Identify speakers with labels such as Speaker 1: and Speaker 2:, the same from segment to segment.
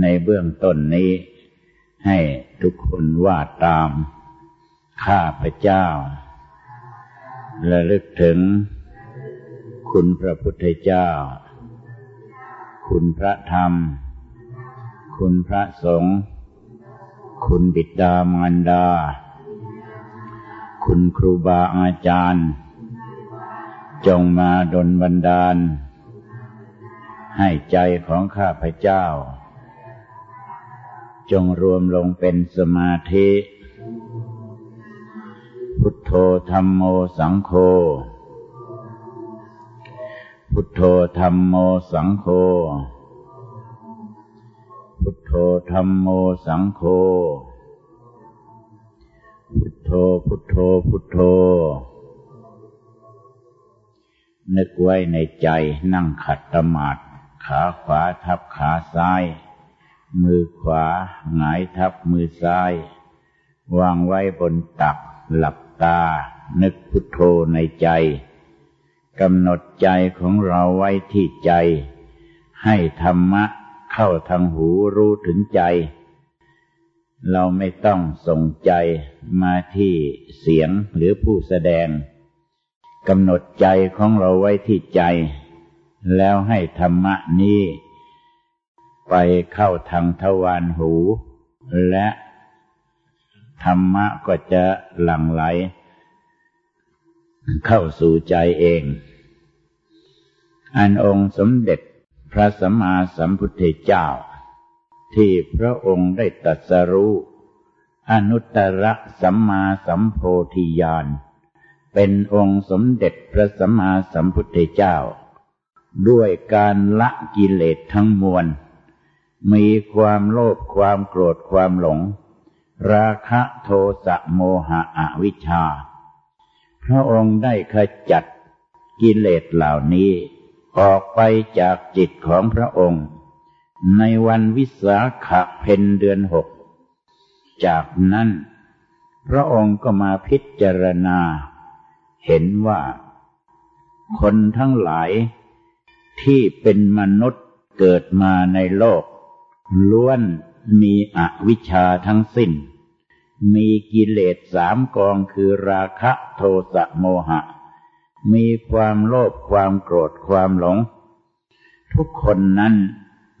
Speaker 1: ในเบื้องต้นนี้ ให้ทุกคนว่าตาม ข้าพเจ้าระลึกถึง คุณพระพุทธเจ้า คุณพระธรรม คุณพระสงฆ์คุณบิดามารดา คุณครูบาอาจารย์ จงมาดลบันดาล ให้ใจของข้าพเจ้า จงรวมลงเป็นสมาธิ พุทโธธรรมโมสังโฆ พุทโธธรรมโมสังโฆ พุทโธธรรมโมสังโฆ พุทโธพุทโธพุทโธ นึกไว้ในใจนั่งขัดตมาดขาขวาทับขาซ้าย มือขวาหงายทับมือซ้าย วางไว้บนตักหลับตา นึกพุทโธในใจกำหนดใจของเราไว้ที่ใจ ให้ธรรมะเข้าทางหูรู้ถึงใจ เราไม่ต้องส่งใจมาที่เสียงหรือผู้แสดงกำหนดใจของเราไว้ที่ใจ แล้วให้ธรรมะนี้ ไปเข้าทางทวารหู และธรรมะก็จะหลั่งไหล เข้าสู่ใจเอง อันองค์สมเด็จพระสัมมาสัมพุทธเจ้า ที่พระองค์ได้ตรัสรู้อนุตตรสัมมาสัมโพธิญาณเป็นองค์สมเด็จพระสัมมาสัมพุทธเจ้า ด้วยการละกิเลสทั้งมวล มีความโลภความโกรธความหลง ราคะโทสะโมหะอวิชชา พระองค์ได้ขจัดกิเลสเหล่านี้ ออกไปจากจิตของพระองค์ ในวันวิสาขะเพนเดือนหก จากนั้น พระองค์ก็มาพิจารณา เห็นว่า คนทั้งหลายที่เป็นมนุษย์เกิดมาในโลก ล้วนมีอวิชชาทั้งสิ้น มีกิเลสสามกองคือราคะโทสะโมหะ มีความโลภความโกรธความหลง ทุกคนนั้น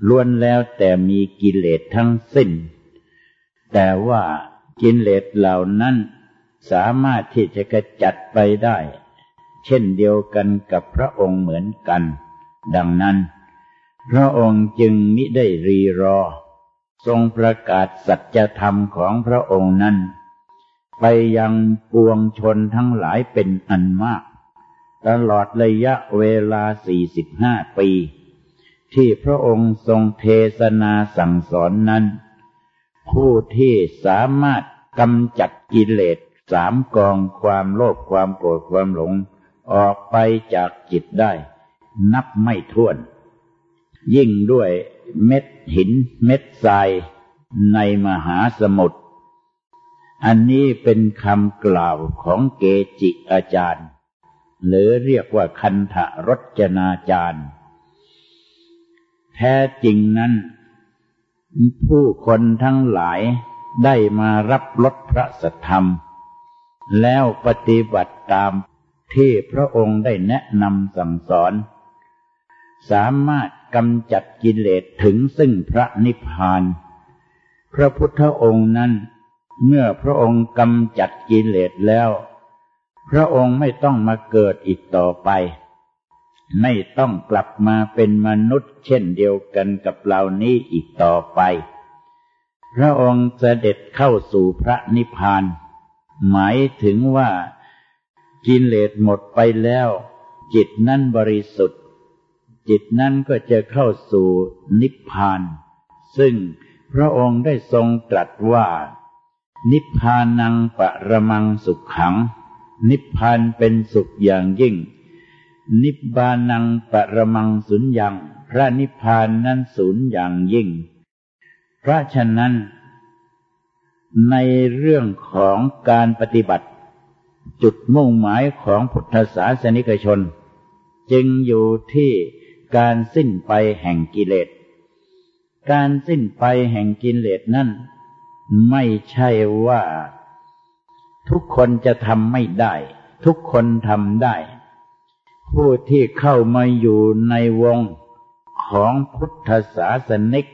Speaker 1: ล้วนแล้วแต่มีกิเลสทั้งสิ้น แต่ว่ากิเลสเหล่านั้นสามารถที่จะกระจัดไปได้ เช่นเดียวกันกับพระองค์เหมือนกัน ดังนั้น พระองค์จึงมิได้รีรอ ทรงประกาศสัจธรรมของพระองค์นั้น ไปยังปวงชนทั้งหลายเป็นอันมาก ตลอดระยะเวลาสี่สิบห้าปี ที่พระองค์ทรงเทศนาสั่งสอนนั้น ผู้ที่สามารถกำจัดกิเลสสามกองความโลภความโกรธความหลง ออกไปจากจิตได้ นับไม่ถ้วน ยิ่งด้วยเม็ดหินเม็ดทรายในมหาสมุทร อันนี้เป็นคำกล่าวของเกจิอาจารย์ หรือเรียกว่าคันธรจนาจารย์ แท้จริงนั้น ผู้คนทั้งหลายได้มารับรสพระสัทธรรม แล้วปฏิบัติตามที่พระองค์ได้แนะนำสั่งสอน สามารถกำจัดกิเลสถึงซึ่งพระนิพพาน พระพุทธองค์นั้น เมื่อพระองค์กำจัดกิเลสแล้ว พระองค์ไม่ต้องมาเกิดอีกต่อไป ไม่ต้องกลับมาเป็นมนุษย์เช่นเดียวกันกับเหล่านี้อีกต่อไป พระองค์เสด็จเข้าสู่พระนิพพาน หมายถึงว่ากิเลสหมดไปแล้ว จิตนั้นบริสุทธิ์ จิตนั้นก็จะเข้าสู่นิพพาน ซึ่งพระองค์ได้ทรงตรัสว่า นิพพานังปะระมังสุขขัง นิพพานเป็นสุขอย่างยิ่ง นิบานังปะระมังสุญญัง พระนิพพานนั้นสูญอย่างยิ่ง เพราะฉะนั้น ในเรื่องของการปฏิบัติ จุดมุ่งหมายของพุทธศาสนิกชน จึงอยู่ที่ การสิ้นไปแห่งกิเลส การสิ้นไปแห่งกิเลสนั่น ไม่ใช่ว่า ทุกคนจะทำไม่ได้ ทุกคนทำได้ ผู้ที่เข้ามาอยู่ในวงของพุทธศาสนิก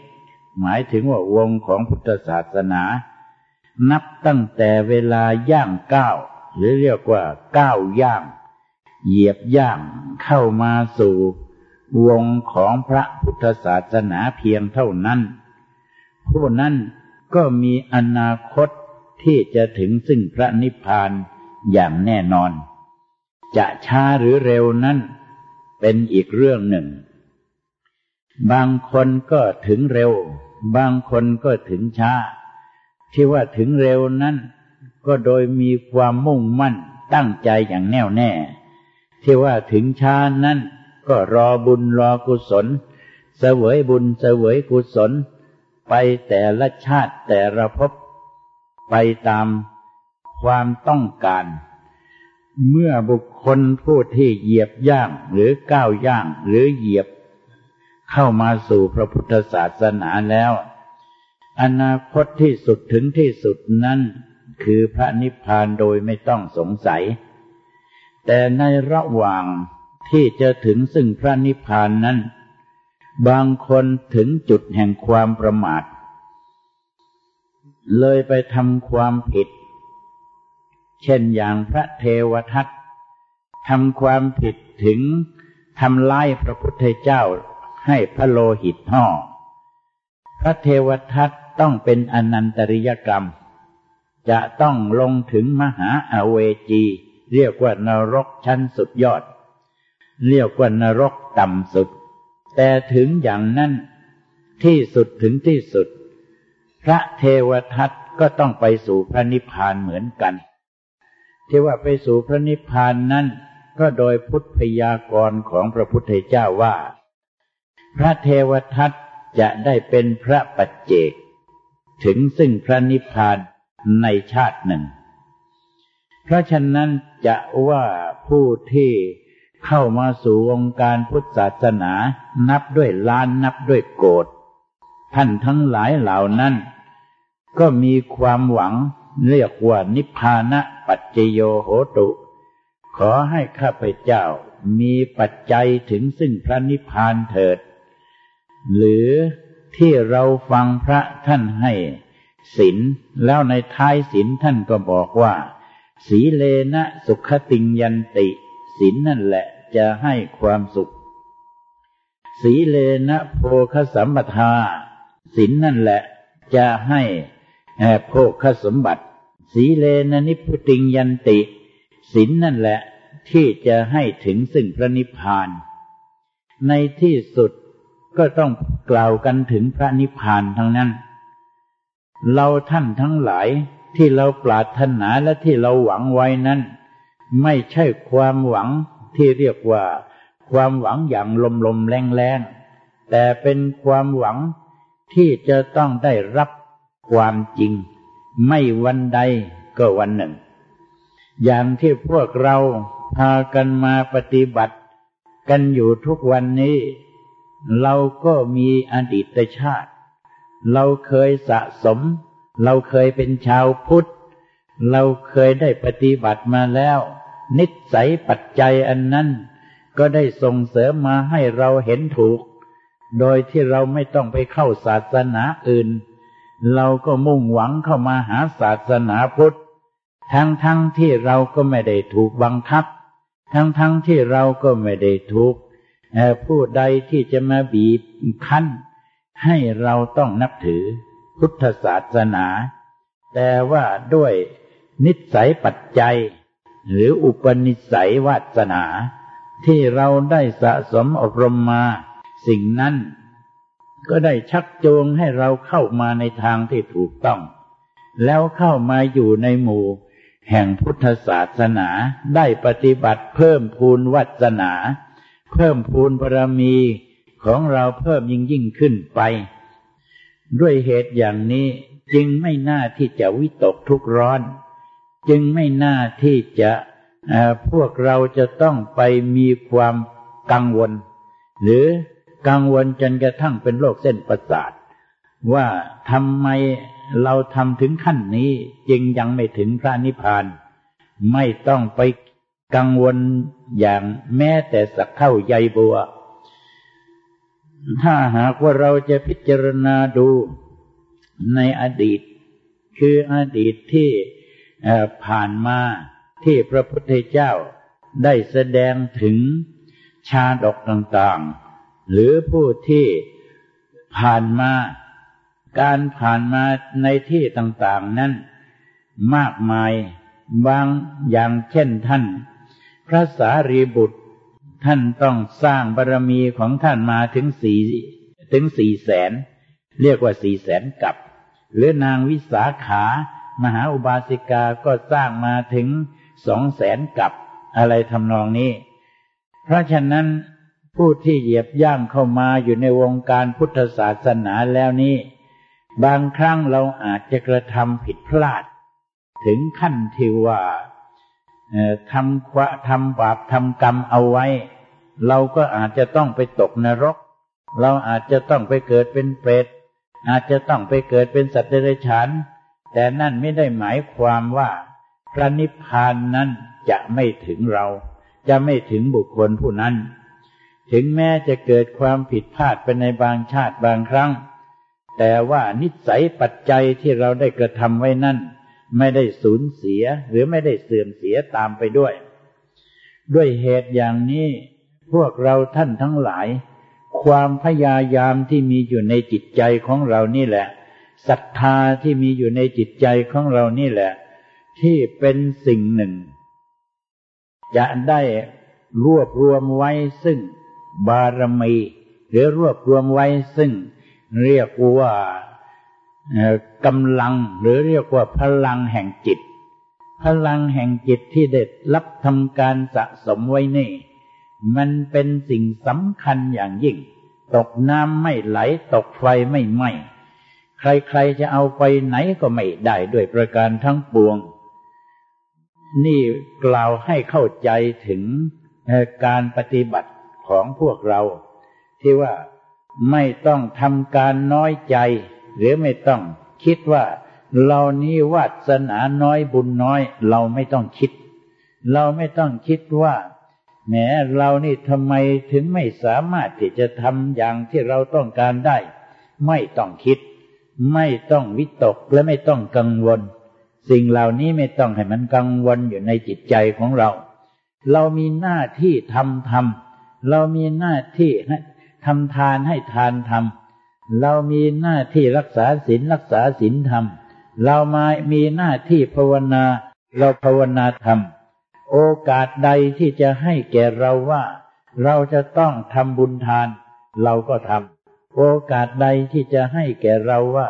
Speaker 1: หมายถึงว่าวงของพุทธศาสนา นับตั้งแต่เวลาย่างก้าวหรือเรียกว่าก้าวย่าง เหยียบย่างเข้ามาสู่ วงของพระพุทธศาสนาเพียงเท่านั้น ผู้นั้นก็มีอนาคตที่จะถึงซึ่งพระนิพพานอย่างแน่นอน จะช้าหรือเร็วนั้นเป็นอีกเรื่องหนึ่ง บางคนก็ถึงเร็ว บางคนก็ถึงช้า ที่ว่าถึงเร็วนั้น ก็โดยมีความมุ่งมั่นตั้งใจอย่างแน่วแน่ ที่ว่าถึงช้านั้น ก็รอบุญรอกุศล เสวยบุญเสวยกุศล ไปแต่ละชาติแต่ละภพไปตามความต้องการ เมื่อบุคคลผู้ที่เหยียบย่างหรือก้าวย่างหรือเหยียบ เข้ามาสู่พระพุทธศาสนาแล้ว อนาคตที่สุดถึงที่สุดนั้น คือพระนิพพานโดยไม่ต้องสงสัย แต่ในระหว่าง ที่จะถึงซึ่งพระนิพพานนั้น บางคนถึงจุดแห่งความประมาท เลยไปทำความผิด เช่นอย่างพระเทวทัตทำความผิดถึงทำลายพระพุทธเจ้าให้พระโลหิตห่อพระเทวทัตต้องเป็นอนันตริยกรรม จะต้องลงถึงมหาอเวจี เรียกว่านรกชั้นสุดยอด เรียกว่านรกต่ำสุด แต่ถึงอย่างนั้นที่สุดถึงที่สุด พระเทวทัตก็ต้องไปสู่พระนิพพานเหมือนกัน ที่ว่าไปสู่พระนิพพานนั้นก็โดยพุทธพยากรณ์ของพระพุทธเจ้าว่า พระเทวทัตจะได้เป็นพระปัจเจก ถึงซึ่งพระนิพพานในชาติหนึ่ง เพราะฉะนั้นจะว่าผู้ที่ เข้ามาสู่วงการพุทธศาสนา นับด้วยล้านนับด้วยโกดท่านทั้งหลายเหล่านั้น ก็มีความหวังเรียกว่านิพพานะปัจจโยโหตุ ขอให้ข้าพเจ้ามีปัจจัยถึงซึ่งพระนิพพานเถิด หรือที่เราฟังพระท่านให้ศีลแล้วในท้ายศีลท่านก็บอกว่า สีเลนะสุขติงยันติ ศีลนั่นแหละจะให้ความสุข สีเลนะโพคสัมปทาศีลนั่นแหละจะให้โภคสมบัติ สีเลนะนิพุติงยันติศีลนั่นแหละที่จะให้ถึงซึ่งพระนิพพาน ในที่สุดก็ต้องกล่าวกันถึงพระนิพพานทั้งนั้น เราท่านทั้งหลายที่เราปรารถนาและที่เราหวังไว้นั้น ไม่ใช่ความหวังที่เรียกว่า ความหวังอย่างลมลมแรงแรงแต่เป็นความหวังที่จะต้องได้รับความจริง ไม่วันใดก็วันหนึ่ง อย่างที่พวกเราพากันมาปฏิบัติ กันอยู่ทุกวันนี้ เราก็มีอดีตชาติ เราเคยสะสม เราเคยเป็นชาวพุทธ เราเคยได้ปฏิบัติมาแล้ว นิสัยปัจจัยอันนั้น ก็ได้ส่งเสริมมาให้เราเห็นถูก โดยที่เราไม่ต้องไปเข้าศาสนาอื่น เราก็มุ่งหวังเข้ามาหาศาสนาพุทธ ทั้งทั้งที่เราก็ไม่ได้ถูกบังคับ ทั้งทั้งที่เราก็ไม่ได้ถูกผู้ใดที่จะมาบีบคั้น ให้เราต้องนับถือพุทธศาสนา แต่ว่าด้วย นิสัยปัจจัย หรืออุปนิสัยวาสนา ที่เราได้สะสมอบรมมา สิ่งนั้น ก็ได้ชักจูงให้เราเข้ามาในทางที่ถูกต้อง แล้วเข้ามาอยู่ในหมู่ แห่งพุทธศาสนาได้ปฏิบัติเพิ่มพูนวัสนา เพิ่มพูนบารมีของเราเพิ่มยิ่งยิ่งขึ้นไป ด้วยเหตุอย่างนี้จึงไม่น่าที่จะวิตกทุกร้อน จึงไม่น่าที่จะพวกเราจะต้องไปมีความกังวล หรือกังวลจนกระทั่งเป็นโรคเส้นประสาท ว่าทำไมเราทำถึงขั้นนี้จึงยังไม่ถึงพระนิพพาน ไม่ต้องไปกังวลอย่างแม้แต่สักเท่าใยบัว ถ้าหากว่าเราจะพิจารณาดูในอดีต คืออดีตที่ ผ่านมาที่พระพุทธเจ้าได้แสดงถึงชาดกต่างๆ หรือผู้ที่ผ่านมา การผ่านมาในที่ต่างๆนั้นมากมายบางอย่างเช่นท่าน พระสารีบุตรท่านต้องสร้างบารมีของท่านมาถึงสี่ถึงสี่แสน เรียกว่าสี่แสนกับ หรือนางวิสาขา มหาอุบาสิกาก็สร้างมาถึงสองแสนกับอะไรทำนองนี้ เพราะฉะนั้นผู้ที่เหยียบย่างเข้ามาอยู่ในวงการพุทธศาสนาแล้วนี้ บางครั้งเราอาจจะกระทำผิดพลาด ถึงขั้นที่ว่าทำควะทำบาปทำกรรมเอาไว้ เราก็อาจจะต้องไปตกนรก เราอาจจะต้องไปเกิดเป็นเปรตอาจจะต้องไปเกิดเป็นสัตว์เดรัจฉาน แต่นั่นไม่ได้หมายความว่าพระนิพพานนั้นจะไม่ถึงเรา จะไม่ถึงบุคคลผู้นั้น ถึงแม้จะเกิดความผิดพลาดไปในบางชาติบางครั้ง แต่ว่านิสัยปัจจัยที่เราได้กระทำไว้นั่น ไม่ได้สูญเสียหรือไม่ได้เสื่อมเสียตามไปด้วย ด้วยเหตุอย่างนี้พวกเราท่านทั้งหลาย ความพยายามที่มีอยู่ในจิตใจของเรานี่แหละ ศรัทธาที่มีอยู่ในจิตใจของเรานี่แหละ ที่เป็นสิ่งหนึ่ง จะได้รวบรวมไว้ซึ่งบารมี หรือรวบรวมไว้ซึ่งเรียกว่ากำลังหรือเรียกว่าพลังแห่งจิต พลังแห่งจิตที่เด็ดรับทำการสะสมไว้นี่ มันเป็นสิ่งสำคัญอย่างยิ่ง ตกน้ำไม่ไหลตกไฟไม่ไหม้ ใครๆจะเอาไปไหนก็ไม่ได้ด้วยประการทั้งปวง นี่กล่าวให้เข้าใจถึงการปฏิบัติของพวกเรา ที่ว่าไม่ต้องทำการน้อยใจ หรือไม่ต้องคิดว่าเรานี้วาสนาน้อยบุญน้อย เราไม่ต้องคิด เราไม่ต้องคิดว่าแหมเรานี่ทำไมถึงไม่สามารถที่จะทำอย่างที่เราต้องการได้ ไม่ต้องคิด ไม่ต้องวิตกและไม่ต้องกังวล สิ่งเหล่านี้ไม่ต้องให้มันกังวลอยู่ในจิตใจของเรา เรามีหน้าที่ทำทำเรามีหน้าที่ทำทานให้ทานทำเรามีหน้าที่รักษาศีลรักษาศีลธรรม เรามามีหน้าที่ภาวนา เราภาวนาธรรม โอกาสใดที่จะให้แก่เราว่า เราจะต้องทำบุญทาน เราก็ทำ โอกาสใดที่จะให้แก่เราว่า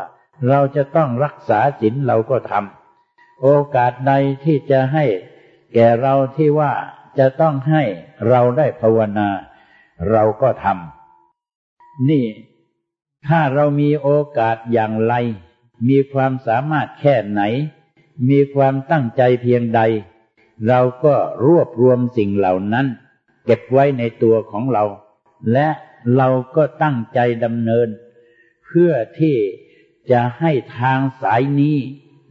Speaker 1: เราจะต้องรักษาศีลเราก็ทำโอกาสใดที่จะให้แก่เราที่ว่าจะต้องให้เราได้ภาวนา เราก็ทำนี่ ถ้าเรามีโอกาสอย่างไร มีความสามารถแค่ไหน มีความตั้งใจเพียงใด เราก็รวบรวมสิ่งเหล่านั้น เก็บไว้ในตัวของเรา และ เราก็ตั้งใจดำเนิน เพื่อที่จะให้ทางสายนี้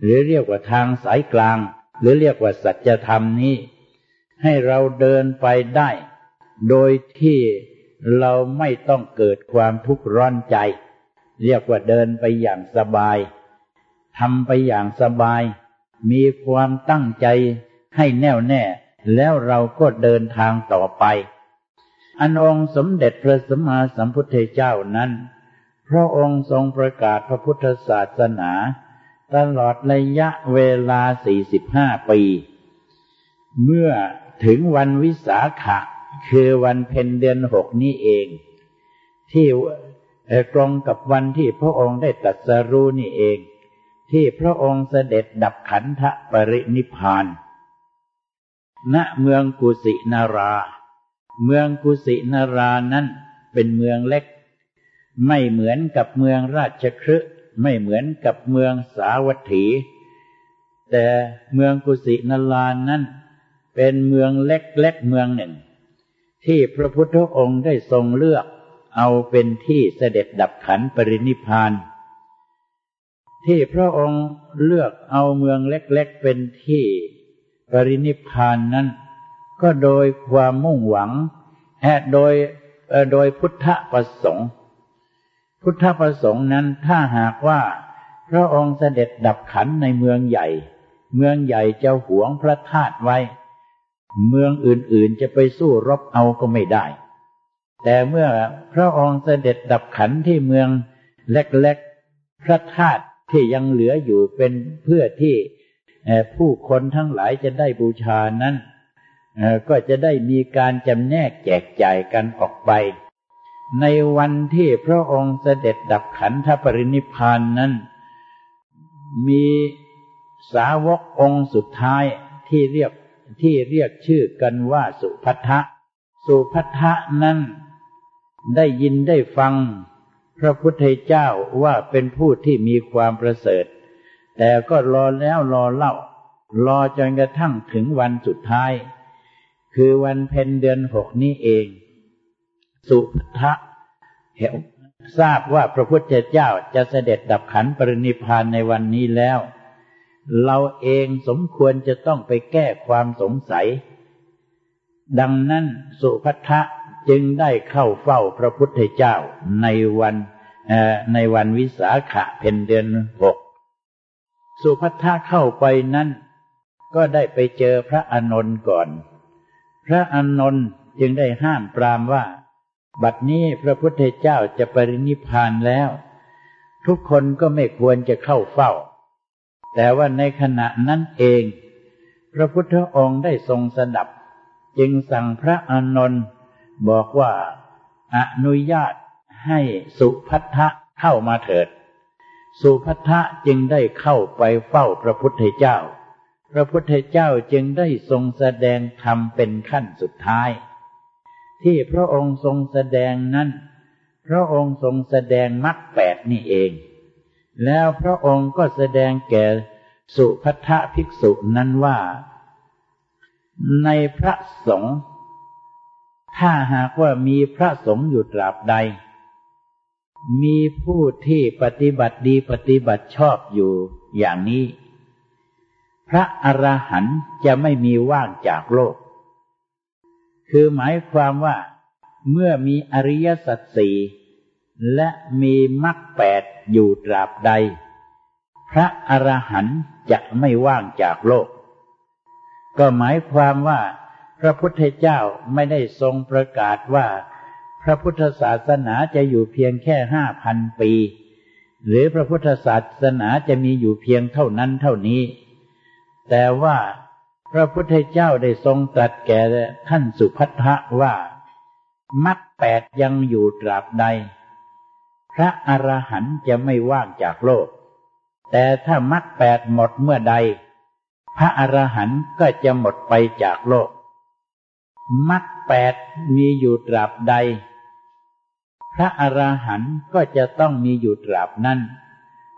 Speaker 1: หรือเรียกว่าทางสายกลาง หรือเรียกว่าสัจธรรมนี้ ให้เราเดินไปได้ โดยที่เราไม่ต้องเกิดความทุกข์ร้อนใจ เรียกว่าเดินไปอย่างสบายทำไปอย่างสบาย มีความตั้งใจให้แน่วแน่ แล้วเราก็เดินทางต่อไป อันองค์สมเด็จพระสัมมาสัมพุทธเจ้านั้น พระองค์ทรงประกาศพระพุทธศาสนา ตลอดระยะเวลา 45 ปี เมื่อถึงวันวิสาขะคือวันเพ็ญเดือนหกนี้เอง ที่ตรงกับวันที่พระองค์ได้ตัดสรู้นี่เอง ที่พระองค์เสด็จดับขันธปรินิพาน ณเมืองกุสินารา เมืองกุสินารานั้นเป็นเมืองเล็ก ไม่เหมือนกับเมืองราชคฤห์ไม่เหมือนกับเมืองสาวัตถี แต่เมืองกุสินาลานนั้นเป็นเมืองเล็กๆเมืองหนึ่ง ที่พระพุทธองค์ได้ทรงเลือกเอาเป็นที่เสด็จดับขันปรินิพานที่พระองค์เลือกเอาเมืองเล็กๆเป็นที่ปรินิพานนั้น ก็โดยความมุ่งหวังแอโดยโดยพุทธประสงค์ พุทธประสงค์นั้นถ้าหากว่าพระองค์เสด็จดับขันในเมืองใหญ่ เมืองใหญ่จะหวงพระธาตุไว้ เมืองอื่นๆจะไปสู้รบเอาก็ไม่ได้ แต่เมื่อพระองค์เสด็จดับขันที่เมืองเล็กๆ พระธาตุที่ยังเหลืออยู่เป็นเพื่อที่ผู้คนทั้งหลายจะได้บูชานั้น ก็จะได้มีการจำแนกแจกจ่ายกันออกไป ในวันที่พระองค์เสด็จดับขันธปรินิพานนั้น มีสาวกองค์สุดท้ายที่เรียกที่เรียกชื่อกันว่าสุพัทธะ สุพัทธะนั้นได้ยินได้ฟังพระพุทธเจ้าว่าเป็นผู้ที่มีความประเสริฐ แต่ก็รอแล้วรอเล่า รอจนกระทั่งถึงวันสุดท้าย คือวันเพ็ญเดือนหกนี้เอง สุทะเหวทราบว่าพระพุทธเจ้าจะเสด็จดับขันปรินิพานในวันนี้แล้ว เราเองสมควรจะต้องไปแก้ความสงสัย ดังนั้นสุพัทธะจึงได้เข้าเฝ้าพระพุทธเจ้าในวันในวันวิสาขะเพนเดือนหกสุพัทธะเข้าไปนั้น ก็ได้ไปเจอพระอนนท์ก่อน พระอนนท์จึงได้ห้ามปรามว่า บัดนี้พระพุทธเจ้าจะปรินิพานแล้ว ทุกคนก็ไม่ควรจะเข้าเฝ้า แต่ว่าในขณะนั้นเอง พระพุทธองค์ได้ทรงสดับ จึงสั่งพระอนนท์บอกว่าอนุญาตให้สุพัทธะเข้ามาเถิด สุพัทธะจึงได้เข้าไปเฝ้าพระพุทธเจ้า พระพุทธเจ้าจึงได้ทรงแสดงธรรมเป็นขั้นสุดท้าย ที่พระองค์ทรงแสดงนั้น พระองค์ทรงแสดงมรรคแปดนี่เอง แล้วพระองค์ก็แสดงแก่สุพัทธะภิกษุนั้นว่า ในพระสงฆ์ถ้าหากว่ามีพระสงฆ์อยู่ตราบใด มีผู้ที่ปฏิบัติดีปฏิบัติชอบอยู่อย่างนี้ พระอรหันต์จะไม่มีว่างจากโลก คือหมายความว่าเมื่อมีอริยสัจสี่และมีมรรคแปดอยู่ตราบใด พระอรหันต์จะไม่ว่างจากโลก ก็หมายความว่าพระพุทธเจ้าไม่ได้ทรงประกาศว่า พระพุทธศาสนาจะอยู่เพียงแค่ห้าพันปี หรือพระพุทธศาสนาจะมีอยู่เพียงเท่านั้นเท่านี้ แต่ว่าพระพุทธเจ้าได้ทรงตรัสแก่ท่านสุพัทธะว่ามรรคแปดยังอยู่ตราบใด พระอรหันต์จะไม่ว่างจากโลก แต่ถ้ามรรคแปดหมดเมื่อใด พระอรหันต์ก็จะหมดไปจากโลกมรรคแปดมีอยู่ตราบใด พระอรหันต์ก็จะต้องมีอยู่ตราบนั้น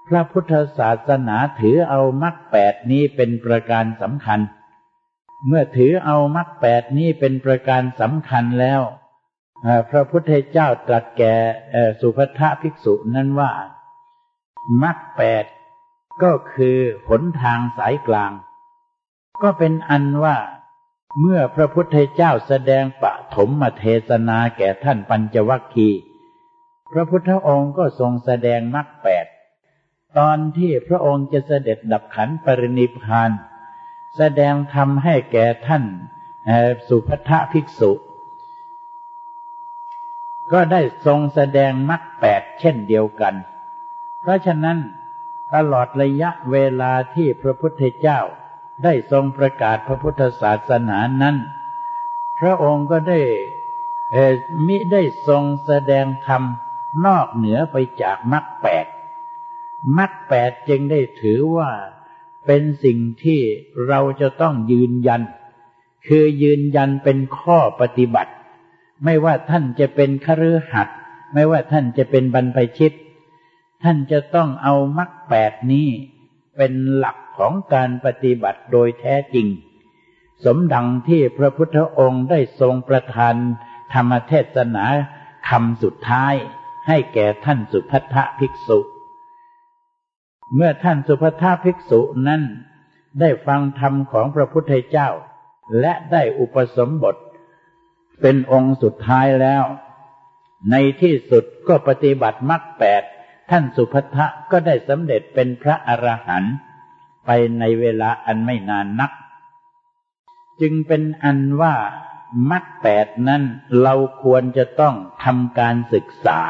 Speaker 1: พระพุทธศาสนาถือเอามรรคแปดนี้เป็นประการสำคัญ เมื่อถือเอามรรคแปดนี้เป็นประการสำคัญแล้วพระพุทธเจ้าตรัสแก่สุภทภิกษุนั้นว่ามรรคแปดก็คือหนทางสายกลาง ก็เป็นอันว่า เมื่อพระพุทธเจ้าแสดงปะถมมาเทศนาแก่ท่านปัญจวัคคีย์พระพุทธองค์ก็ทรงแสดงมรรคแปด ตอนที่พระองค์จะเสด็จดับขันปรินิพาน แสดงธรรมให้แก่ท่านสุภัทภิกษุ ก็ได้ทรงแสดงมรรคแปดเช่นเดียวกัน เพราะฉะนั้นตลอดระยะเวลาที่พระพุทธเจ้าได้ทรงประกาศพระพุทธศาสนานั้น พระองค์ก็ได้มิได้ทรงแสดงธรรมนอกเหนือไปจากมรรคแปด มรรคแปดจึงได้ถือว่าเป็นสิ่งที่เราจะต้องยืนยัน คือยืนยันเป็นข้อปฏิบัติ ไม่ว่าท่านจะเป็นคฤหัสถ์ไม่ว่าท่านจะเป็นบรรพชิต ท่านจะต้องเอามรรคแปดนี้ เป็นหลักของการปฏิบัติโดยแท้จริง สมดังที่พระพุทธองค์ได้ทรงประทานธรรมเทศนาคำสุดท้ายให้แก่ท่านสุพัทธภิกษุ เมื่อท่านสุภทาภิกษุนั้น ได้ฟังธรรมของพระพุทธเจ้า และได้อุปสมบท เป็นองค์สุดท้ายแล้ว ในที่สุดก็ปฏิบัติมรรคแปดท่านสุภทะก็ได้สำเร็จเป็นพระอรหันต์ไปในเวลาอันไม่นานนัก จึงเป็นอันว่ามรรคแปดนั้นเราควรจะต้องทำการศึกษา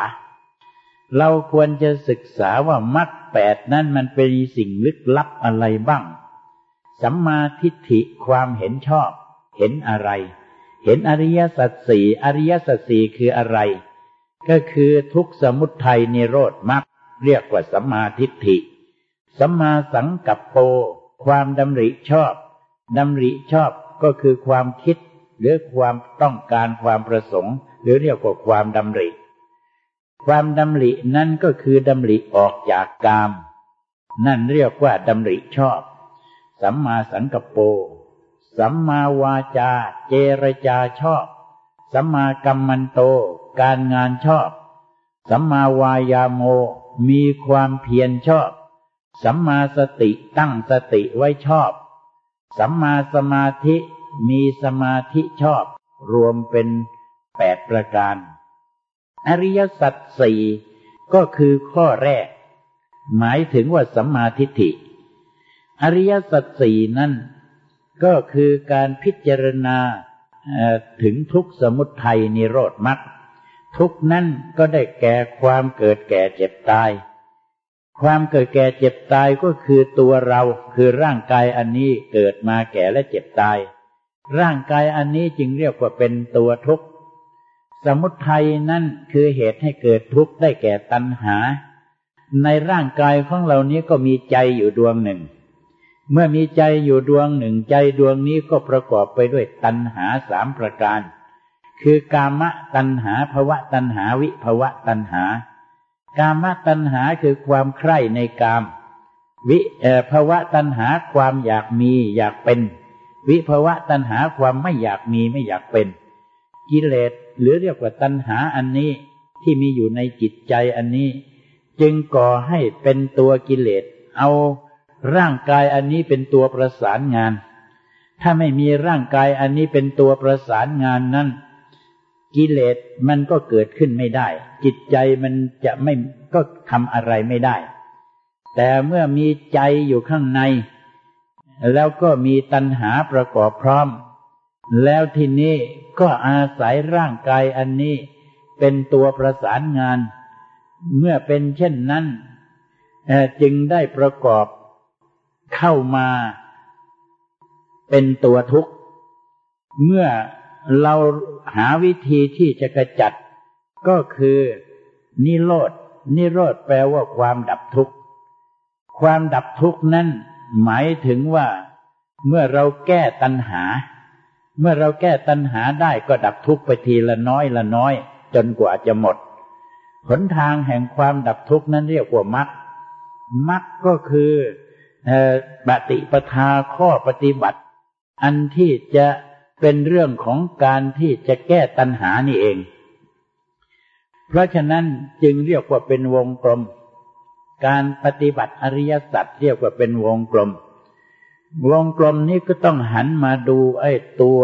Speaker 1: เราควรจะศึกษาว่ามรรคแปดนั้นมันเป็นสิ่งลึกลับอะไรบ้าง สัมมาทิฏฐิความเห็นชอบ เห็นอะไร เห็นอริยสัจสี่อริยสัจสี่คืออะไร ก็คือทุกสมุทัยนิโรธมรรคเรียกว่าสัมมาทิฏฐิ สัมมาสังกัปโป ความดำริชอบดำริชอบก็คือความคิด หรือความต้องการความประสงค์ หรือเรียกว่าความดำริ ความดำรินั่นก็คือดำริออกจากกาม นั่นเรียกว่าดำริชอบ สัมมาสังกปโปสัมมาวาจา เจรจาชอบ สัมมากัมมันโต การงานชอบ สัมมาวายาโม มีความเพียรชอบ สัมมาสติตั้งสติไว้ชอบ สัมมาสมาธิมีสมาธิชอบ รวมเป็นแปดประการ อริยสัจสี่ก็คือข้อแรก หมายถึงว่าสัมมาทิฏฐิ อริยสัจสี่นั่นก็คือการพิจารณาถึงทุกสมุทัยนิโรธมรรคทุกนั้นก็ได้แก่ความเกิดแก่เจ็บตาย ความเกิดแก่เจ็บตายก็คือตัวเราคือร่างกายอันนี้เกิดมาแก่และเจ็บตาย ร่างกายอันนี้จึงเรียกว่าเป็นตัวทุกข์ สมุทัยนั่นคือเหตุให้เกิดทุกข์ได้แก่ตัณหา ในร่างกายของเรานี้ก็มีใจอยู่ดวงหนึ่ง เมื่อมีใจอยู่ดวงหนึ่งใจดวงนี้ก็ประกอบไปด้วยตัณหาสามประการ คือกามตัณหาภวะตัณหาวิภวะตัณหา กามตัณหาคือความใคร่ในกาม วิภวะตัณหาความอยากมีอยากเป็น วิภวะตัณหาความไม่อยากมีไม่อยากเป็น กิเลส หรือเรียกว่าตัณหาอันนี้ที่มีอยู่ในจิตใจอันนี้ จึงก่อให้เป็นตัวกิเลส เอาร่างกายอันนี้เป็นตัวประสานงาน ถ้าไม่มีร่างกายอันนี้เป็นตัวประสานงานนั้นกิเลสมันก็เกิดขึ้นไม่ได้ จิตใจมันจะไม่ก็ทำอะไรไม่ได้ แต่เมื่อมีใจอยู่ข้างใน แล้วก็มีตัณหาประกอบพร้อม แล้วทีนี้ก็อาศัยร่างกายอันนี้เป็นตัวประสานงาน เมื่อเป็นเช่นนั้นจึงได้ประกอบเข้ามาเป็นตัวทุกข์ เมื่อเราหาวิธีที่จะกระจัด ก็คือนิโรธนิโรธแปลว่าความดับทุกข์ ความดับทุกข์นั้นหมายถึงว่า เมื่อเราแก้ตัณหา เมื่อเราแก้ตัณหาได้ก็ดับทุกข์ไปทีละน้อยละน้อย จนกว่าจะหมด หนทางแห่งความดับทุกข์นั้นเรียกว่ามรรคมรรคก็คือปฏิปทาข้อปฏิบัติ อันที่จะเป็นเรื่องของการที่จะแก้ตัณหานี่เอง เพราะฉะนั้นจึงเรียกว่าเป็นวงกลม การปฏิบัติอริยสัจเรียกว่าเป็นวงกลม วงกลมนี้ก็ต้องหันมาดูไอ้ตัว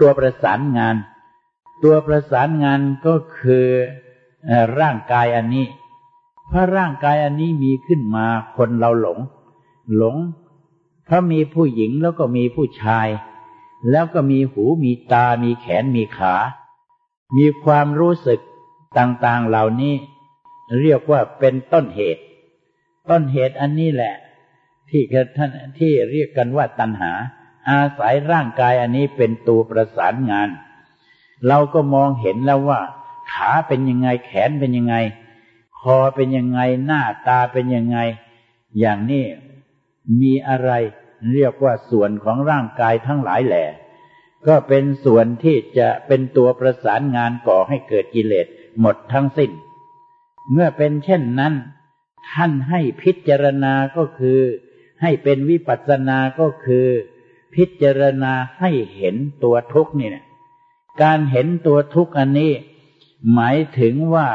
Speaker 1: ตัวประสานงาน ตัวประสานงานก็คือร่างกายอันนี้ เพราะร่างกายอันนี้มีขึ้นมาคนเราหลง หลง เพราะมีผู้หญิงแล้วก็มีผู้ชาย แล้วก็มีหูมีตา มีแขนมีขา มีความรู้สึกต่างๆเหล่านี้ เรียกว่าเป็นต้นเหตุ ต้นเหตุอันนี้แหละ ที่ท่านที่เรียกกันว่าตัณหา อาศัยร่างกายอันนี้เป็นตัวประสานงาน เราก็มองเห็นแล้วว่า ขาเป็นยังไงแขนเป็นยังไง คอเป็นยังไงหน้าตาเป็นยังไง อย่างนี้มีอะไรเรียกว่าส่วนของร่างกายทั้งหลายแหละก็เป็นส่วนที่จะเป็นตัวประสานงานก่อให้เกิดกิเลสหมดทั้งสิ้น เมื่อเป็นเช่นนั้น ท่านให้พิจารณาก็คือ ให้เป็นวิปัสสนาก็คือ พิจารณาให้เห็นตัวทุกข์นี่นะการเห็นตัวทุกข์อันนี้ หมายถึงว่า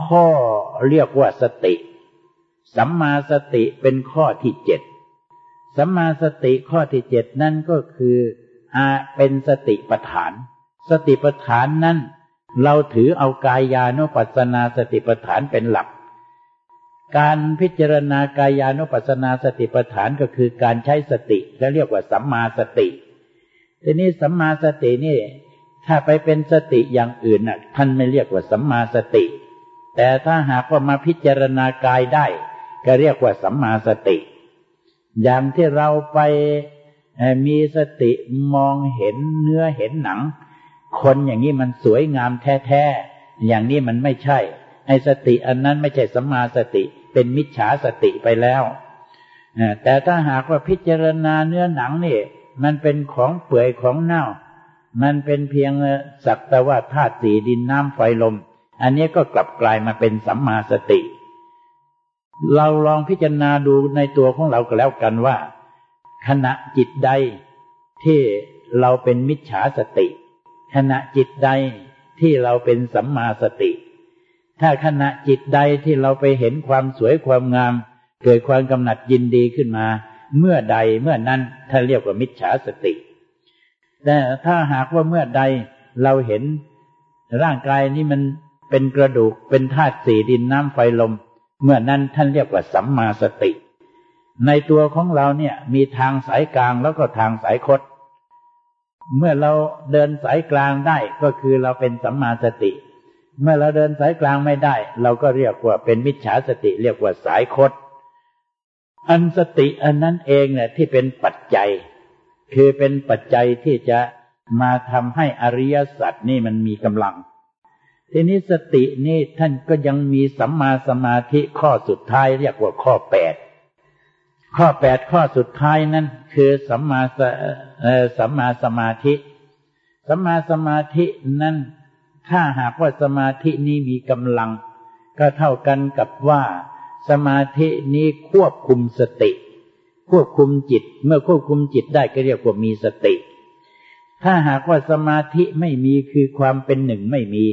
Speaker 1: ข้อเรียกว่าสติสสัมมาสติเป็นข้อที่เจ็ดสัมมาสติข้อที่เจ็ดนั่นก็คืออาเป็นสติปัฏฐาน สติปัฏฐานนั้นเราถือเอากายานุปัสสนาสติปัฏฐานเป็นหลัก การพิจารณากายานุปัสสนาสติปัฏฐานก็คือการใช้สติและเรียกว่าสัมมาสติ ทีนี้สัมมาสตินี่ ถ้าไปเป็นสติอย่างอื่นน่ะ ท่านไม่เรียกว่าสัมมาสติ แต่ถ้าหากว่ามาพิจารณากายได้ ก็เรียกว่าสัมมาสติ อย่างที่เราไปมีสติมองเห็นเนื้อเห็นหนัง คนอย่างนี้มันสวยงามแท้ๆอย่างนี้มันไม่ใช่ไอ้สติอันนั้นไม่ใช่สัมมาสติ เป็นมิจฉาสติไปแล้วแต่ถ้าหากว่าพิจารณาเนื้อหนังนี่ มันเป็นของเปื่อยของเน่า มันเป็นเพียงสักแต่ว่าธาตุสีดินน้ำไฟลม อันนี้ก็กลับกลายมาเป็นสัมมาสติ เราลองพิจารณาดูในตัวของเราก็แล้วกันว่า ขณะจิตใดที่เราเป็นมิจฉาสติ ขณะจิตใดที่เราเป็นสัมมาสติ ถ้าขณะจิตใดที่เราไปเห็นความสวยความงาม เกิดความกำหนัดยินดีขึ้นมา เมื่อใดเมื่อนั้นท่านเรียกว่ามิจฉาสติ แต่ถ้าหากว่าเมื่อใดเราเห็นร่างกายนี้มันเป็นกระดูกเป็นธาตุสี่ดินน้ำไฟลม เมื่อนั้นท่านเรียกว่าสัมมาสติ ในตัวของเราเนี่ยมีทางสายกลางแล้วก็ทางสายคดเมื่อเราเดินสายกลางได้ก็คือเราเป็นสัมมาสติ เมื่อเราเดินสายกลางไม่ได้ เราก็เรียกว่าเป็นมิจฉาสติเรียกว่าสายคดอันสติอันนั้นเองเนี่ยที่เป็นปัจจัย คือเป็นปัจจัยที่จะมาทำให้อริยสัจนี่มันมีกำลัง ทีนี้สตินี่ท่านก็ยังมีสัมมาสมาธิข้อสุดท้ายเรียกว่าข้อแปดข้อแปดข้อสุดท้ายนั้นคือสัมมาสัมมาสมาธิ สัมมาสมาธินั้น ถ้าหากว่าสมาธินี้มีกำลัง ก็เท่ากันกับว่า สมาธินี้ควบคุมสติ ควบคุมจิต เมื่อควบคุมจิตได้ก็เรียกว่ามีสติ ถ้าหากว่าสมาธิไม่มีคือความเป็นหนึ่งไม่มี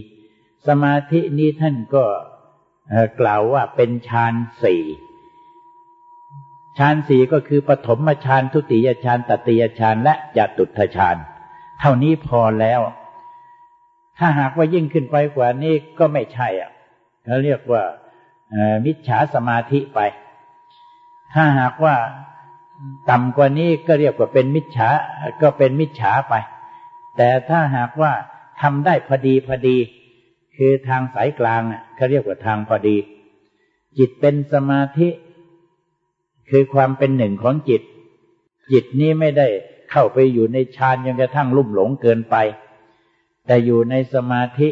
Speaker 1: สมาธินี้ท่านก็กล่าวว่าเป็นฌานสี่ฌานสี่ก็คือปฐมฌานทุติยฌานตติยฌานและจตุตฌาน เท่านี้พอแล้ว ถ้าหากว่ายิ่งขึ้นไปกว่านี้ก็ไม่ใช่อะเขาเรียกว่ามิจฉาสมาธิไป ถ้าหากว่าต่ำกว่านี้ก็เรียกว่าเป็นมิจฉา ก็เป็นมิจฉาไป แต่ถ้าหากว่าทำได้พอดีพอดี คือทางสายกลางเขาเรียกว่าทางพอดี จิตเป็นสมาธิ คือความเป็นหนึ่งของจิต จิตนี้ไม่ได้เข้าไปอยู่ในฌานยังกระทั่งลุ่มหลงเกินไป แต่อยู่ในสมาธิ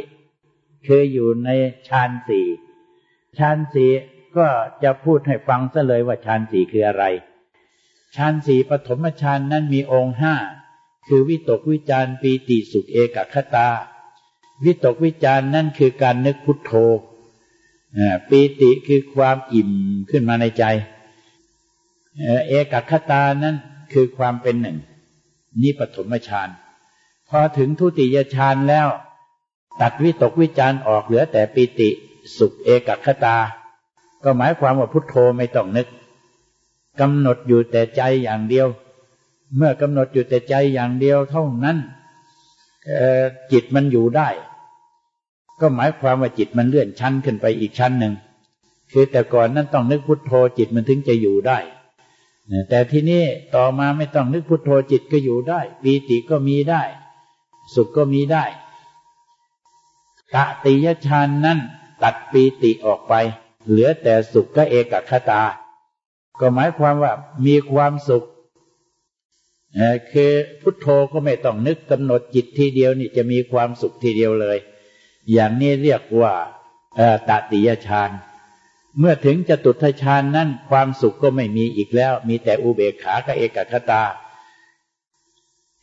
Speaker 1: คืออยู่ในฌานสี่ฌานสี่ก็จะพูดให้ฟังซะเลยว่าฌานสี่คืออะไรฌานสี่ปฐมฌานนั้นมีองค์ห้าคือวิตกวิจารปีติสุขเอกคตา วิตกวิจารนั่นคือการนึกพุทโธปีติคือความอิ่มขึ้นมาในใจ เอกคตานั้นคือความเป็นหนึ่ง นี่ปฐมฌาน พอถึงทุติยฌานแล้ว ตัดวิตกวิจารออกเหลือแต่ปิติสุขเอกคตา ก็หมายความว่าพุทโธไม่ต้องนึกกำหนดอยู่แต่ใจอย่างเดียว เมื่อกำหนดอยู่แต่ใจอย่างเดียวเท่านั้นจิตมันอยู่ได้ ก็หมายความว่าจิตมันเลื่อนชั้นขึ้นไปอีกชั้นหนึ่งคือแต่ก่อนนั้นต้องนึกพุทโธจิตมันถึงจะอยู่ได้แต่ที่นี้ต่อมาไม่ต้องนึกพุทโธจิตก็อยู่ได้ปีติก็มีได้ สุขก็มีได้ตติยฌานนั้นตัดปีติออกไป เหลือแต่สุขก็เอกคตา ก็หมายความว่ามีความสุขคือพุทโธก็ไม่ต้องนึกกำหนดจิตทีเดียวนี่จะมีความสุขทีเดียวเลย อย่างนี้เรียกว่าตติยฌานเมื่อถึงจตุทชานนั้นความสุขก็ไม่มีอีกแล้ว มีแต่อุเบกขากับเอกคตา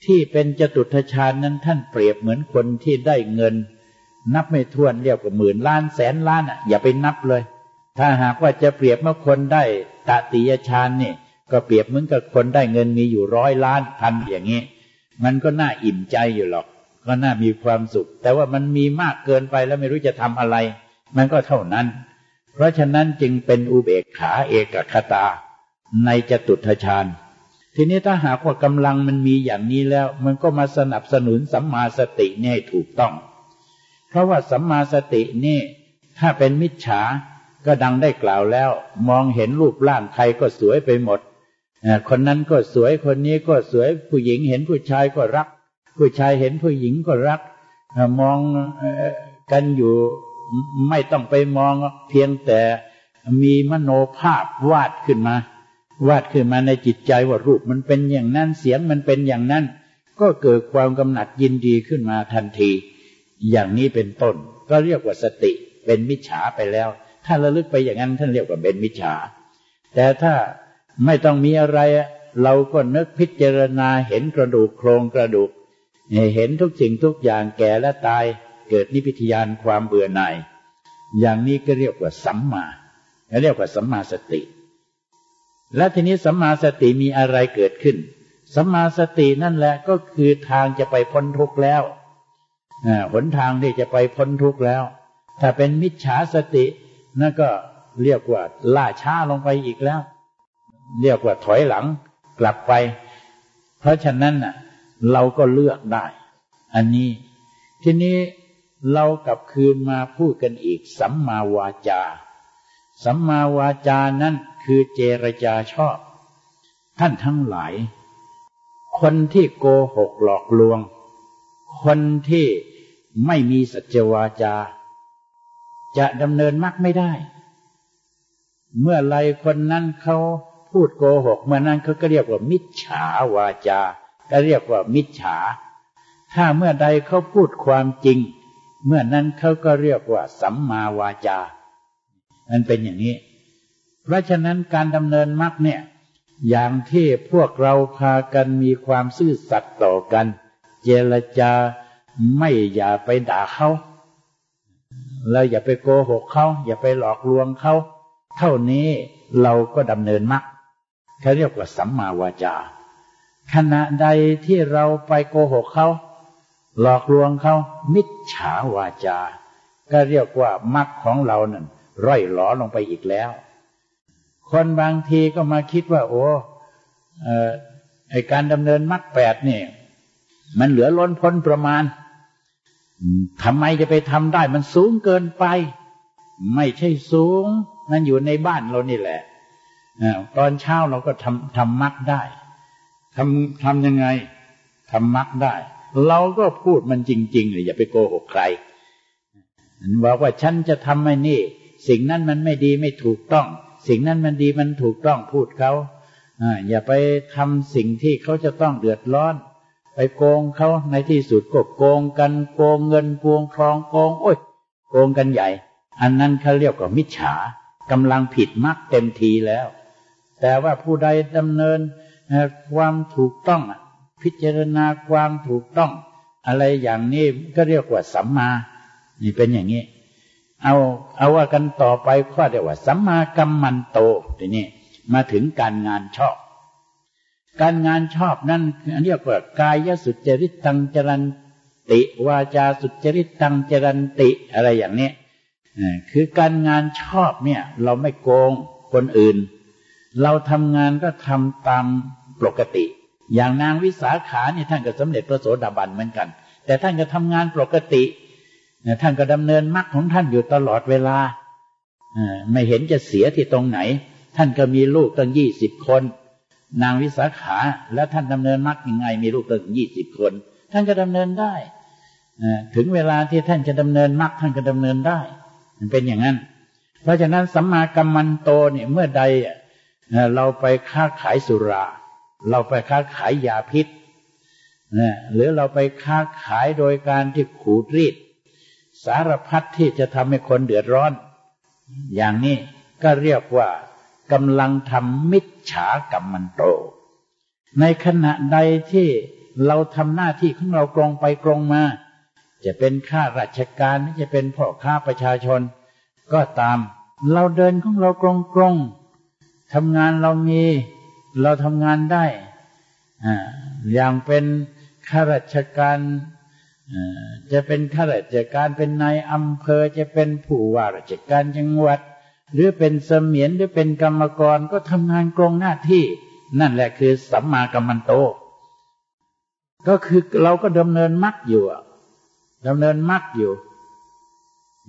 Speaker 1: ที่เป็นจตุทชานนั้นท่านเปรียบเหมือนคนที่ได้เงิน นับไม่ถ้วนเรียกว่าหมื่นล้านแสนล้านอะ อย่าไปนับเลย ถ้าหากว่าจะเปรียบเมื่อคนได้ตติยฌานนี่ก็เปรียบเหมือนกับคนได้เงินมีอยู่ร้อยล้านพันอย่างนี้ มันก็น่าอิ่มใจอยู่หรอก ก็น่ามีความสุข แต่ว่ามันมีมากเกินไปแล้วไม่รู้จะทำอะไร มันก็เท่านั้น เพราะฉะนั้นจึงเป็นอุเบกขาเอกคตา ในจตุทชาญ ทีนี้ถ้าหากว่ากำลังมันมีอย่างนี้แล้ว มันก็มาสนับสนุนสัมมาสตินี่ให้ถูกต้อง เพราะว่าสัมมาสตินี่ ถ้าเป็นมิจฉาก็ดังได้กล่าวแล้ว มองเห็นรูปร่างใครก็สวยไปหมดคนนั้นก็สวยคนนี้ก็สวยผู้หญิงเห็นผู้ชายก็รัก ผู้ชายเห็นผู้หญิงก็รัก มองกันอยู่ไม่ต้องไปมองเพียงแต่มีมโนภาพวาดขึ้นมา วาดขึ้นมาในจิตใจว่ารูปมันเป็นอย่างนั้นเสียงมันเป็นอย่างนั้น ก็เกิดความกำหนัดยินดีขึ้นมาทันที อย่างนี้เป็นต้น ก็เรียกว่าสติเป็นมิจฉาไปแล้ว ถ้าระลึกไปอย่างนั้นท่านเรียกว่าเป็นมิจฉา แต่ถ้าไม่ต้องมีอะไรเราก็นึกพิจารณาเห็นกระดูกโครงกระดูก เห็นทุกสิ่งทุกอย่างแก่และตาย เกิดนิพิทยานความเบื่อหน่าย อย่างนี้ก็เรียกว่าสัมมาเรียกว่าสัมมาสติ และทีนี้สัมมาสติมีอะไรเกิดขึ้น สัมมาสตินั่นแหละก็คือทางจะไปพ้นทุกข์แล้วหนทางที่จะไปพ้นทุกข์แล้ว ถ้าเป็นมิจฉาสตินั่นก็เรียกว่าล่าช้าลงไปอีกแล้ว เรียกว่าถอยหลังกลับไป เพราะฉะนั้นอะ เราก็เลือกได้ อันนี้ ทีนี้เรากลับคืนมาพูดกันอีก สัมมาวาจา สัมมาวาจานั้น คือเจรจาชอบ ท่านทั้งหลาย คนที่โกหกหลอกลวง คนที่ไม่มีสัจวาจา จะดำเนินมรรคไม่ได้ เมื่อไรคนนั้นเขาพูดโกหก เมื่อนั้นเขาก็เรียกว่ามิจฉาวาจา ก็เรียกว่ามิจฉา ถ้าเมื่อใดเขาพูดความจริง เมื่อนั้นเขาก็เรียกว่าสัมมาวาจา มันเป็นอย่างนี้ เพราะฉะนั้นการดำเนินมรรคเนี่ย อย่างที่พวกเราพากันมีความซื่อสัตย์ต่อกัน เจรจาไม่อย่าไปด่าเขาแล้วอย่าไปโกหกเขาอย่าไปหลอกลวงเขาเท่านี้เราก็ดำเนินมรรคเขาเรียกว่าสัมมาวาจา ขณะใดที่เราไปโกหกเขาหลอกลวงเขามิจฉาวาจา ก็เรียกว่ามรรคของเรานั่นร่อยหลอลงไปอีกแล้ว คนบางทีก็มาคิดว่า โอ้ไอการดำเนินมรรคแปดนี่ มันเหลือล้นพ้นประมาณทำไมจะไปทำได้ มันสูงเกินไป ไม่ใช่สูง มันอยู่ในบ้านเรานี่แหละตอนเช้าเราก็ทำทำมรรคได้ทำทำยังไงทำมรรคได้ เราก็พูดมันจริงๆเลยอย่าไปโกหกใครบอกว่าฉันจะทำไอ้นี่ สิ่งนั้นมันไม่ดีไม่ถูกต้อง สิ่งนั้นมันดีมันถูกต้องพูดเขาอย่าไปทำสิ่งที่เขาจะต้องเดือดร้อน ไปโกงเขาในที่สุดก็โกงกันโกงเงินโกงทองโกงโอ้ยโกงกันใหญ่ อันนั้นเขาเรียกว่ามิจฉากำลังผิดมากเต็มทีแล้ว แต่ว่าผู้ใดดำเนินความถูกต้องพิจารณาความถูกต้อง อะไรอย่างนี้ก็เรียกว่าสัมมา นี่เป็นอย่างนี้ เอาเอาว่ากันต่อไปข้อเดียวว่าสัมมากัมมันโตทีนี้มาถึงการงานชอบ การงานชอบนั่นเรียกว่ากายสุจริตตังจรันติวาจาสุจริตตังจรันติอะไรอย่างนี้คือการงานชอบเนี่ย เราไม่โกงคนอื่น เราทำงานก็ทำตามปกติ อย่างนางวิสาขาเนี่ยท่านก็สำเร็จพระโสดาบันเหมือนกัน แต่ท่านก็ทำงานปกติ ท่านก็ดำเนินมรรคของท่านอยู่ตลอดเวลาไม่เห็นจะเสียที่ตรงไหน ท่านก็มีลูกตั้งยี่สิบคน นางวิสาขา แล้วท่านดำเนินมรรคยังไง มีลูกตั้งยี่สิบคน ท่านก็ดำเนินได้ถึงเวลาที่ท่านจะดำเนินมรรคท่านก็ดำเนินได้ มันเป็นอย่างนั้น เพราะฉะนั้นสัมมากัมมันโตเนี่ยเมื่อใดเราไปค้าขายสุรา เราไปค้าขายยาพิษหรือเราไปค้าขายโดยการที่ขูดรีด สารพัดที่จะทำให้คนเดือดร้อน อย่างนี้ก็เรียกว่ากำลังทำมิจฉากรรมันโต ในขณะใดที่เราทำหน้าที่ของเรากรงไปกรงมา จะเป็นข้าราชการจะเป็นพ่อค้าประชาชน ก็ตาม เราเดินของเรากรงกรงทำงานเรามี เราทำงานได้ อย่างเป็นข้าราชการ จะเป็นข้าราชการเป็นนายอำเภอจะเป็นผู้ว่าราชการจังหวัด หรือเป็นเสมียนหรือเป็นกรรมกรก็ทำงานกรงหน้าที่ นั่นแหละคือสัมมากัมมันโต ก็คือเราก็ดำเนินมรรคอยู่ดำเนินมรรคอยู่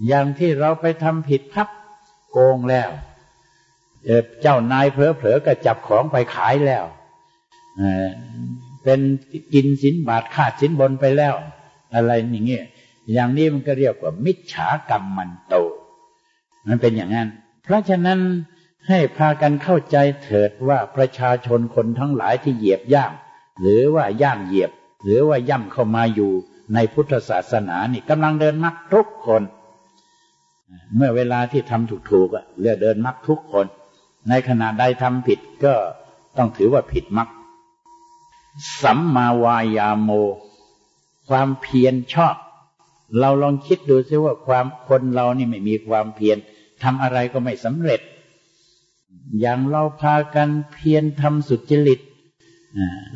Speaker 1: อย่างที่เราไปทำผิดพับโกงแล้วเจ้านายเผลอๆก็จับของไปขายแล้วเป็นกินสินบาทขาดสินบนไปแล้ว อะไรอย่างเงี้ยอย่างนี้มันก็เรียกว่า มิจฉากรรมมันโต มันเป็นอย่างนั้น เพราะฉะนั้นให้พากันเข้าใจเถิดว่าประชาชนคนทั้งหลายที่เหยียบย่างหรือว่าย่างเหยียบ หรือว่าย่ำเข้ามาอยู่ในพุทธศาสนานี่กำลังเดินมักทุกคน เมื่อเวลาที่ทำถูกๆอะเรือเดินมักทุกคน ในขณะใดทำผิดก็ต้องถือว่าผิดมักสัมมาวายาโม ความเพียรชอบ เราลองคิดดูซิว่าความคนเรานี่ไม่มีความเพียรทำอะไรก็ไม่สำเร็จ อย่างเราพากันเพียรทำสุจริต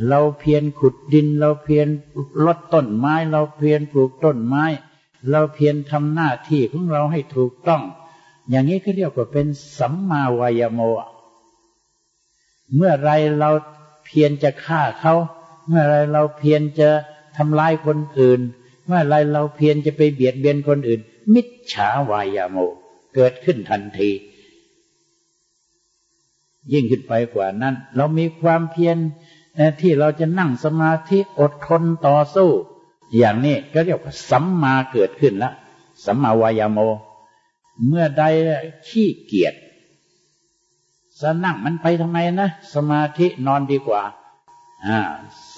Speaker 1: เราเพียรขุดดิน เราเพียรลดต้นไม้ เราเพียรปลูกต้นไม้ เราเพียรทำหน้าที่ของเราให้ถูกต้อง อย่างนี้ก็เรียกว่าเป็นสัมมาวายโม เมื่อไรเราเพียรจะฆ่าเขา เมื่อไรเราเพียรจะ ทำลายคนอื่น เมื่อไรเราเพียรจะไปเบียดเบียนคนอื่น มิจฉาวายโม เกิดขึ้นทันที ยิ่งขึ้นไปกว่านั้น เรามีความเพียรที่เราจะนั่งสมาธิอดทนต่อสู้ อย่างนี้ก็เรียกว่าสัมมาเกิดขึ้นแล้วสัมมาวายโม เมื่อใดขี้เกียจสนั่งมันไปทำไมนะ สมาธินอนดีกว่า อ่า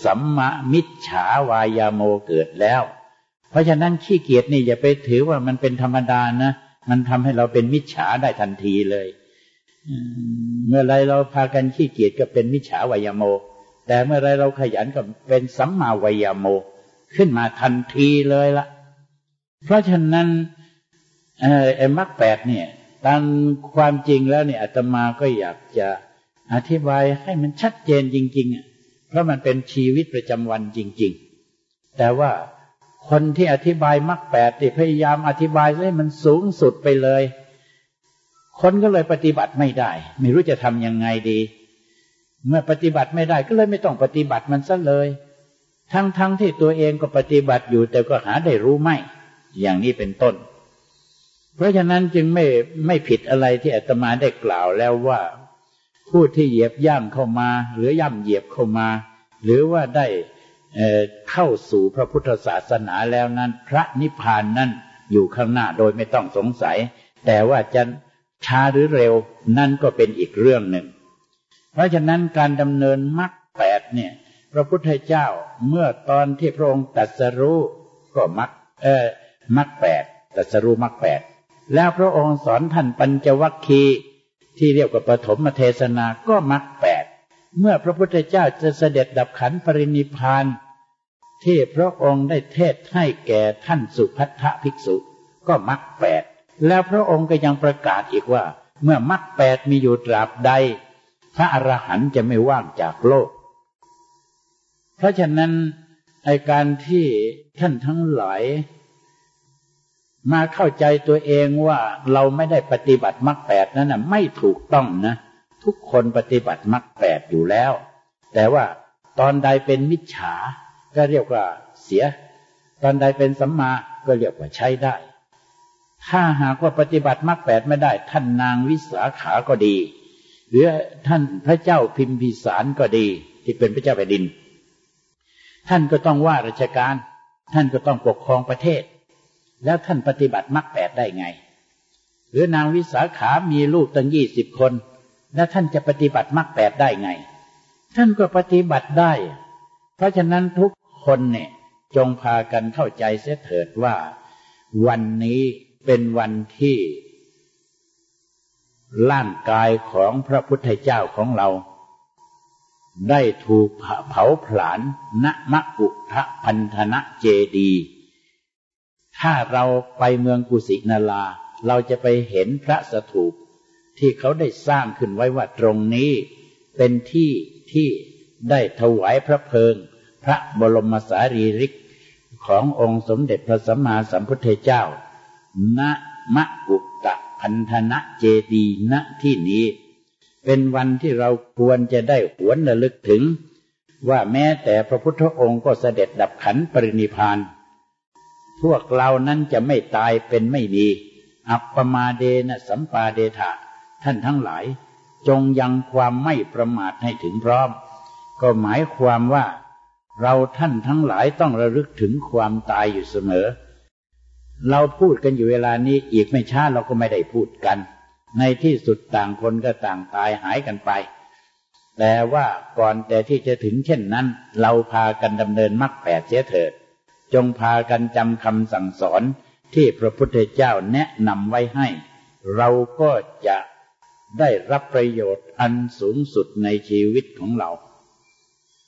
Speaker 1: สัมมามิจฉาวายโมเกิดแล้ว เพราะฉะนั้นขี้เกียจนี่อย่าไปถือว่ามันเป็นธรรมดานะ มันทำให้เราเป็นมิจฉาได้ทันทีเลย เมื่อไรเราพากันขี้เกียจก็เป็นมิจฉาวายโม แต่เมื่อไรเราขยันก็เป็นสัมมาวายโม ขึ้นมาทันทีเลยละเพราะฉะนั้นไอ้มรรคแปดเนี่ยตามความจริงแล้วเนี่ยอาตมาก็อยากจะอธิบายให้มันชัดเจนจริง ๆ เพราะมันเป็นชีวิตประจำวันจริง ๆ แต่ว่าคนที่อธิบายมรรคแปดพยายามอธิบายให้มันสูงสุดไปเลย คนก็เลยปฏิบัติไม่ได้ ไม่รู้จะทำยังไงดี เมื่อปฏิบัติไม่ได้ก็เลยไม่ต้องปฏิบัติมันซะเลย ทั้งๆทที่ตัวเองก็ปฏิบัติอยู่ แต่ก็หาได้รู้ไม่ อย่างนี้เป็นต้น เพราะฉะนั้นจึงไม่ไม่ผิดอะไรที่อาตมาได้กล่าวแล้วว่า ผู้ที่เหยียบย่างเข้ามา หรือย่ำเหยียบเข้ามา หรือว่าได้เเข้าสู่พระพุทธศาสนาแล้วนั้น พระนิพพานนั้นอยู่ข้างหน้าโดยไม่ต้องสงสัย แต่ว่าจะช้าหรือเร็วนั่นก็เป็นอีกเรื่องหนึ่ง เพราะฉะนั้นการดำเนินมรรคแปดเนี่ย พระพุทธเจ้าเมื่อตอนที่พระองค์ตรัสรู้ก็มรรคเออมรรคแปดตรัสรู้มรรคแปดแล้วพระองค์สอนท่านปัญจวัคคีย์ ที่เรียกว่าปฐมเทศนาก็มรรคแปดเมื่อพระพุทธเจ้าจะเสด็จดับขันปรินิพาน ที่พระองค์ได้เทศให้แก่ท่านสุพัทธภิกษุ ก็มรรคแปดแล้วพระองค์ก็ยังประกาศอีกว่า เมื่อมรรคแปดมีอยู่ตราบใด พระอรหันต์จะไม่ว่างจากโลก เพราะฉะนั้นในการที่ท่านทั้งหลาย มาเข้าใจตัวเองว่าเราไม่ได้ปฏิบัติมรรคแปดนั้นนะไม่ถูกต้องนะ ทุกคนปฏิบัติมรรคแปดอยู่แล้ว แต่ว่าตอนใดเป็นมิจฉา ก็เรียกว่าเสีย ตอนใดเป็นสัมมาก็เรียกว่าใช้ได้ ถ้าหากว่าปฏิบัติมรรคแปดไม่ได้ ท่านนางวิสาขาก็ดี หรือท่านพระเจ้าพิมพิสารก็ดี ที่เป็นพระเจ้าแผ่นดิน ท่านก็ต้องว่าราชการ ท่านก็ต้องปกครองประเทศ แล้วท่านปฏิบัติมรรคแปดได้ไง หรือนางวิสาขามีลูกตั้งยี่สิบคน แล้วท่านจะปฏิบัติมรรคแปดได้ไง ท่านก็ปฏิบัติได้ เพราะฉะนั้นทุกคนเนี่ยจงพากันเข้าใจเสียเถิดว่า วันนี้เป็นวันที่ ร่างกายของพระพุทธเจ้าของเรา ได้ถูกเผาผลาญณมะกุทะพันธนะเจดี ถ้าเราไปเมืองกุสินาราเราจะไปเห็นพระสถูป ที่เขาได้สร้างขึ้นไว้ว่าตรงนี้ เป็นที่ที่ได้ถวายพระเพลิง พระบรมสารีริกขององค์สมเด็จพระสัมมาสัมพุทธเจ้า ณ มะกุตะพันธนะเจดีณที่นี้ เป็นวันที่เราควรจะได้หวนระลึกถึง ว่าแม้แต่พระพุทธองค์ก็เสด็จดับขันปรินิพาน พวกเรานั้นจะไม่ตายเป็นไม่มีอัปปมาเดนะสัมปาเดทะท่านทั้งหลาย จงยังความไม่ประมาทให้ถึงพร้อม ก็หมายความว่า เราท่านทั้งหลายต้องระลึกถึงความตายอยู่เสมอ เราพูดกันอยู่เวลานี้อีกไม่ช้าเราก็ไม่ได้พูดกัน ในที่สุดต่างคนก็ต่างตายหายกันไป แต่ว่าก่อนแต่ที่จะถึงเช่นนั้น เราพากันดำเนินมรรคแปดเสียเถิด จงพากันจำคำสั่งสอนที่พระพุทธเจ้าแนะนำไว้ให้ เราก็จะได้รับประโยชน์อันสูงสุดในชีวิตของเรา